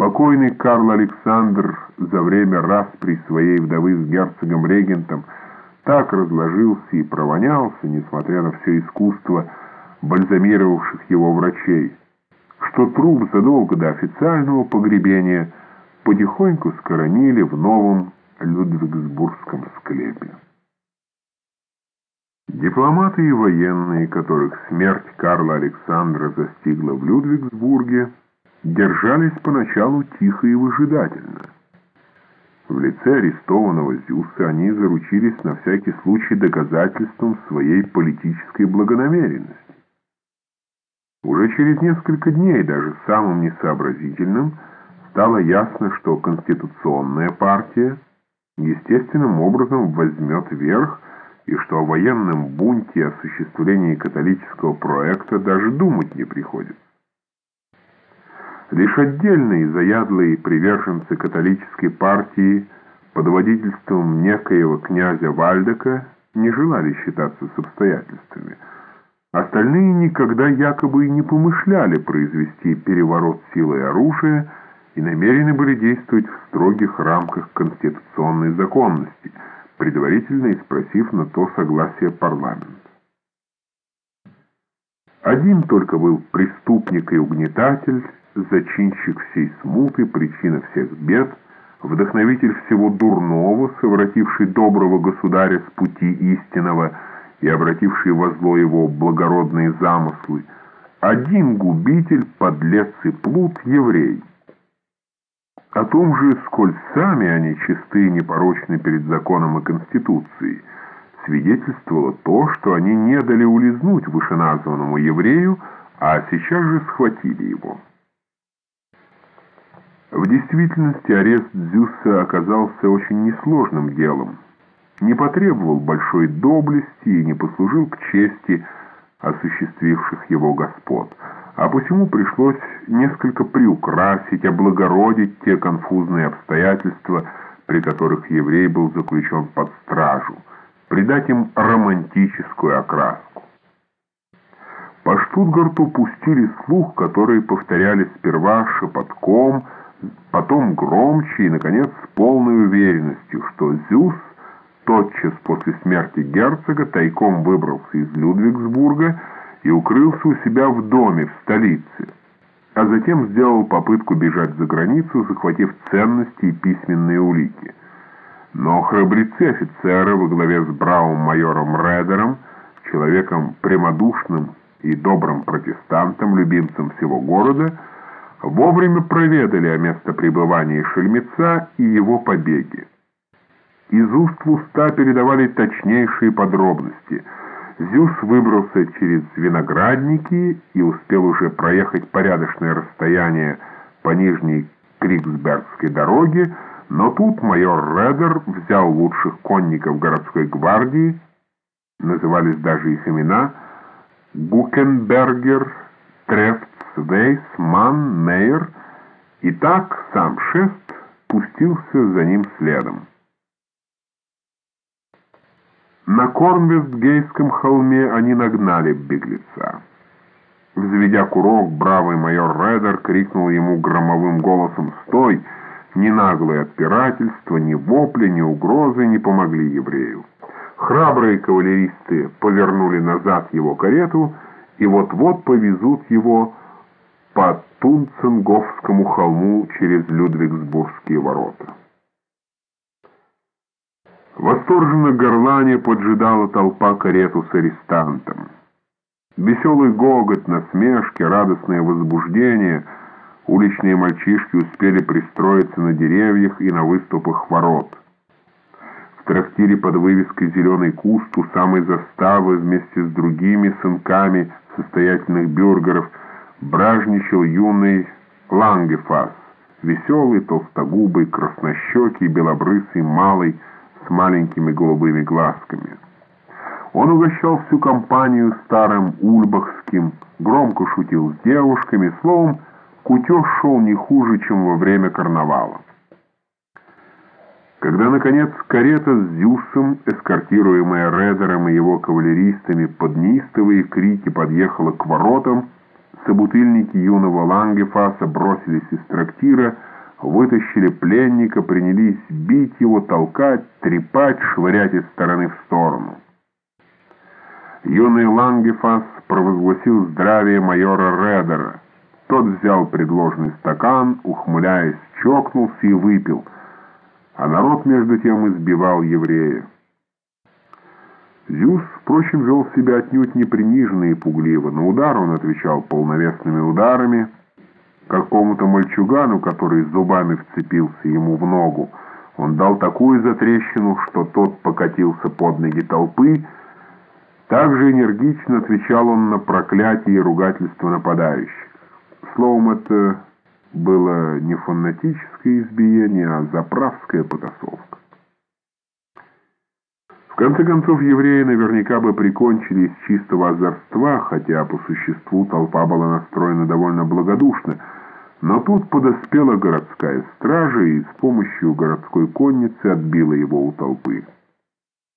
Покойный Карл Александр за время распри своей вдовы с герцогом-регентом так разложился и провонялся, несмотря на все искусство бальзамировавших его врачей, что труп задолго до официального погребения потихоньку скоронили в новом Людвигсбургском склепе. Дипломаты и военные, которых смерть Карла Александра застигла в Людвигсбурге, держались поначалу тихо и выжидательно. В лице арестованного Зюса они заручились на всякий случай доказательством своей политической благонамеренности. Уже через несколько дней, даже самым несообразительным, стало ясно, что конституционная партия естественным образом возьмет верх и что о военном бунте и осуществлении католического проекта даже думать не приходится. Лишь отдельные заядлые приверженцы католической партии под водительством некоего князя Вальдека не желали считаться с обстоятельствами. Остальные никогда якобы и не помышляли произвести переворот силой оружия и намерены были действовать в строгих рамках конституционной законности, предварительно спросив на то согласие парламента. Один только был преступник и угнетатель, зачинщик всей смуты, причина всех бед, вдохновитель всего дурного, совративший доброго государя с пути истинного и обративший во зло его благородные замыслы, один губитель, подлец и плут, еврей. О том же, сколь сами они чисты и непорочны перед законом и Конституцией, свидетельствовало то, что они не дали улизнуть вышеназванному еврею, а сейчас же схватили его. В действительности арест Дзюса оказался очень несложным делом, не потребовал большой доблести и не послужил к чести осуществивших его господ, а посему пришлось несколько приукрасить, облагородить те конфузные обстоятельства, при которых еврей был заключен под стражу, придать им романтическую окраску. По Штутгарту пустили слух, который повторяли сперва шепотком, потом громче и, наконец, с полной уверенностью, что Зюс тотчас после смерти герцога тайком выбрался из Людвигсбурга и укрылся у себя в доме в столице, а затем сделал попытку бежать за границу, захватив ценности и письменные улики. Но храбрецы офицеры во главе с бравым майором Редером, человеком прямодушным и добрым протестантом, любимцем всего города, вовремя проведали о местопребывании Шельмеца и его побеге. Из уст в уста передавали точнейшие подробности. Зюс выбрался через виноградники и успел уже проехать порядочное расстояние по нижней Криксбергской дороге, но тут майор Редер взял лучших конников городской гвардии, назывались даже их имена, Гукенбергер, Трефт, Вейс, Ман, Мейер, и так сам шест пустился за ним следом. На Корнвестгейском холме они нагнали беглеца. Взведя курок, бравый майор Редер крикнул ему громовым голосом «Стой!» Ни наглое отпирательство, ни вопли, ни угрозы не помогли еврею. Храбрые кавалеристы повернули назад его карету и вот-вот повезут его по Тунценговскому холму через Людвигсбургские ворота. Восторженно горлане поджидала толпа карету с арестантом. Веселый гогот, насмешки, радостное возбуждение — уличные мальчишки успели пристроиться на деревьях и на выступах ворот. В трактире под вывеской «Зеленый куст» у самой заставы вместе с другими сынками состоятельных бюргеров бражничал юный Лангефас, веселый, толстогубый, краснощекий, белобрысый, малый, с маленькими голубыми глазками. Он угощал всю компанию старым ульбахским, громко шутил с девушками, словом, кутеж шел не хуже, чем во время карнавала. Когда, наконец, карета с Зюсом, эскортируемая Редером и его кавалеристами, под неистовые крики подъехала к воротам, собутыльники юного Лангефаса бросились из трактира, вытащили пленника, принялись бить его, толкать, трепать, швырять из стороны в сторону. Юный Лангефас провозгласил здравие майора Редера. Тот взял предложенный стакан, ухмыляясь, чокнулся и выпил, а народ между тем избивал еврея. Зюс, впрочем, вел себя отнюдь не приниженно и пугливо. На удар он отвечал полновесными ударами, какому-то мальчугану, который зубами вцепился ему в ногу. Он дал такую затрещину, что тот покатился под ноги толпы. Также энергично отвечал он на проклятие и ругательство нападающих. Словом, это было не фанатическое избиение, а заправская потасовка. В конце концов, евреи наверняка бы прикончили из чистого озорства, хотя по существу толпа была настроена довольно благодушно, но тут подоспела городская стража и с помощью городской конницы отбила его у толпы.